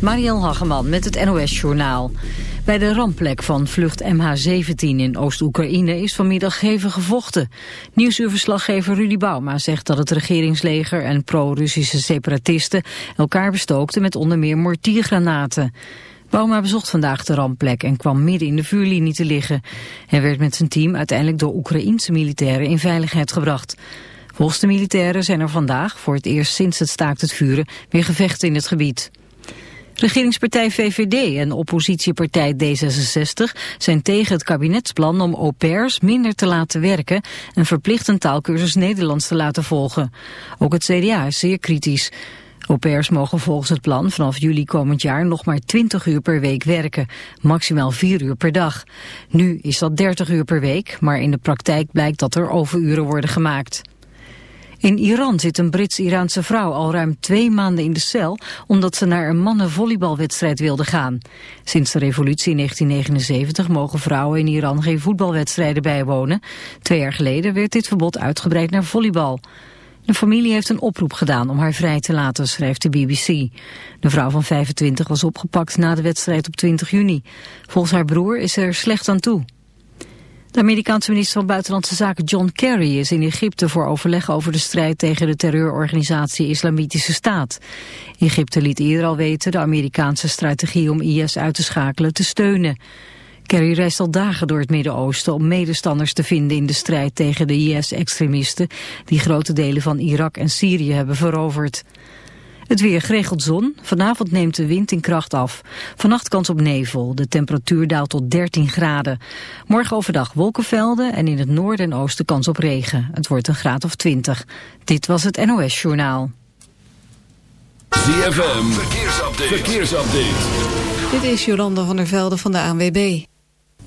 Mariel Hageman met het NOS Journaal. Bij de rampplek van vlucht MH17 in Oost-Oekraïne is vanmiddag hevig gevochten. Nieuwsuurverslaggever Rudy Bauma zegt dat het regeringsleger en pro-Russische separatisten elkaar bestookten met onder meer mortiergranaten. Bauma bezocht vandaag de rampplek en kwam midden in de vuurlinie te liggen. Hij werd met zijn team uiteindelijk door Oekraïense militairen in veiligheid gebracht. Volgens de militairen zijn er vandaag, voor het eerst sinds het staakt het vuren, weer gevechten in het gebied. Regeringspartij VVD en oppositiepartij D66 zijn tegen het kabinetsplan om au pairs minder te laten werken en verplicht een taalkursus Nederlands te laten volgen. Ook het CDA is zeer kritisch. Au pairs mogen volgens het plan vanaf juli komend jaar nog maar 20 uur per week werken, maximaal 4 uur per dag. Nu is dat 30 uur per week, maar in de praktijk blijkt dat er overuren worden gemaakt. In Iran zit een Brits-Iraanse vrouw al ruim twee maanden in de cel... omdat ze naar een mannenvolleybalwedstrijd wilde gaan. Sinds de revolutie in 1979 mogen vrouwen in Iran geen voetbalwedstrijden bijwonen. Twee jaar geleden werd dit verbod uitgebreid naar volleybal. De familie heeft een oproep gedaan om haar vrij te laten, schrijft de BBC. De vrouw van 25 was opgepakt na de wedstrijd op 20 juni. Volgens haar broer is ze er slecht aan toe. De Amerikaanse minister van Buitenlandse Zaken John Kerry is in Egypte voor overleg over de strijd tegen de terreurorganisatie Islamitische Staat. Egypte liet eerder al weten de Amerikaanse strategie om IS uit te schakelen te steunen. Kerry reist al dagen door het Midden-Oosten om medestanders te vinden in de strijd tegen de IS-extremisten die grote delen van Irak en Syrië hebben veroverd. Het weer geregeld zon. Vanavond neemt de wind in kracht af. Vannacht kans op nevel. De temperatuur daalt tot 13 graden. Morgen overdag wolkenvelden en in het noorden en oosten kans op regen. Het wordt een graad of 20. Dit was het NOS Journaal. ZFM. Verkeersupdate. Verkeersupdate. Dit is Jolanda van der Velde van de ANWB.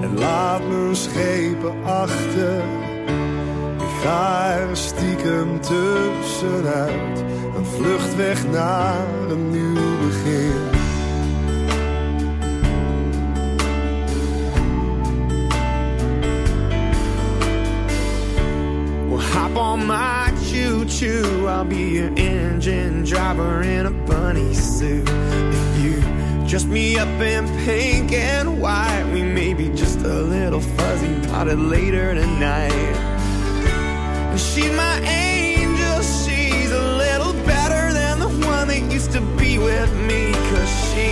en laat mijn schepen achter. Ik ga er stiekem tussenuit, een vlucht weg naar een nieuw begin. Hop on my choo choo. I'll be your engine driver in a bunny suit. If you dress me up in pink and white, we may be just a little fuzzy potted later tonight. She's my angel, she's a little better than the one that used to be with me. Cause she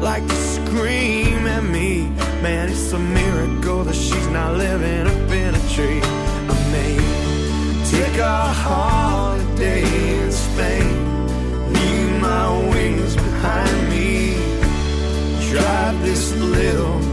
liked to scream at me. Man, it's a miracle that she's not living up in a tree. I may take a holiday in Spain, leave my wings behind me, drive this little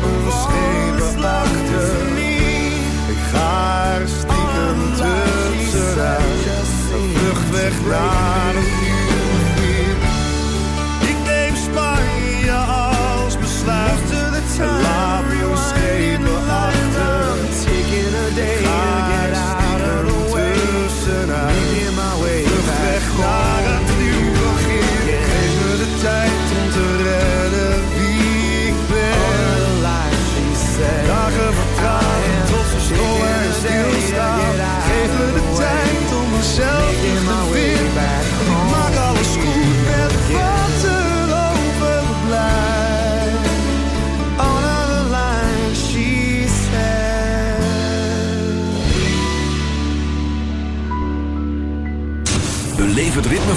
Laat schepen achter. Ik ga er stiekem tussenuit. Een vlucht weg naar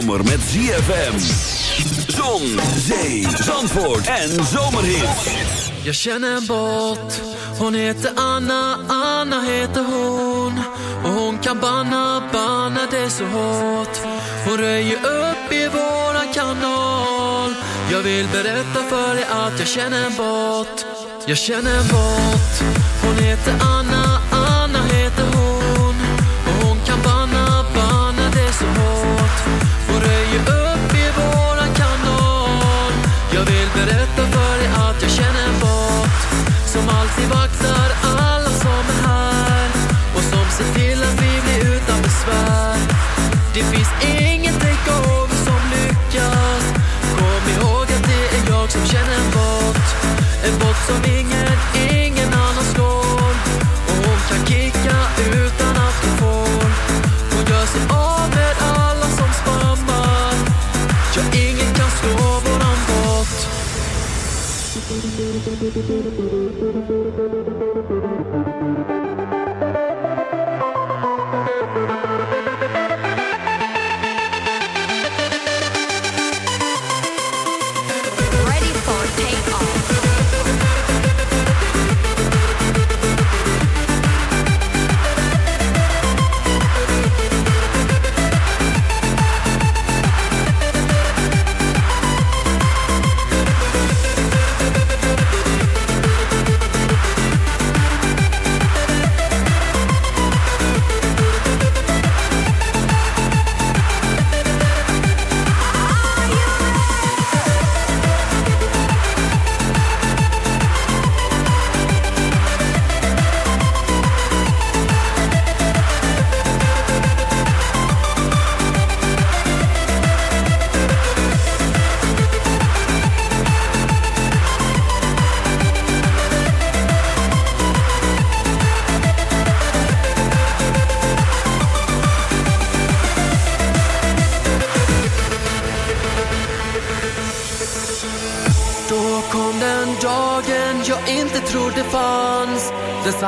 zomer met ZFM. Zon, zee, zandvoort en zomerhit. Jag känner en båt, hon heter Anna, Anna heter hon. Hon kan banna, banna det så hårt. Hon röjer upp i våran kanal. Jag vill berätta för er att jag känner en båt. Jag känner en båt, hon heter Anna. Vi vaknar alla som är här och som ser till att vi blir utan besvär. Det finns ingen takeover som lyckas. Kom ihåg att det är jag som känner en bot, en bot som ingen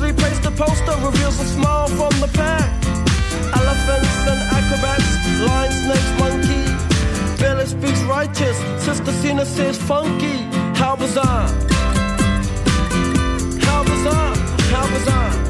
Officially placed a poster reveals a smile from the pack. Elephants and acrobats, lion, snakes, monkey. Billy speaks righteous, Sister Cena says funky. How bizarre. How bizarre, how bizarre.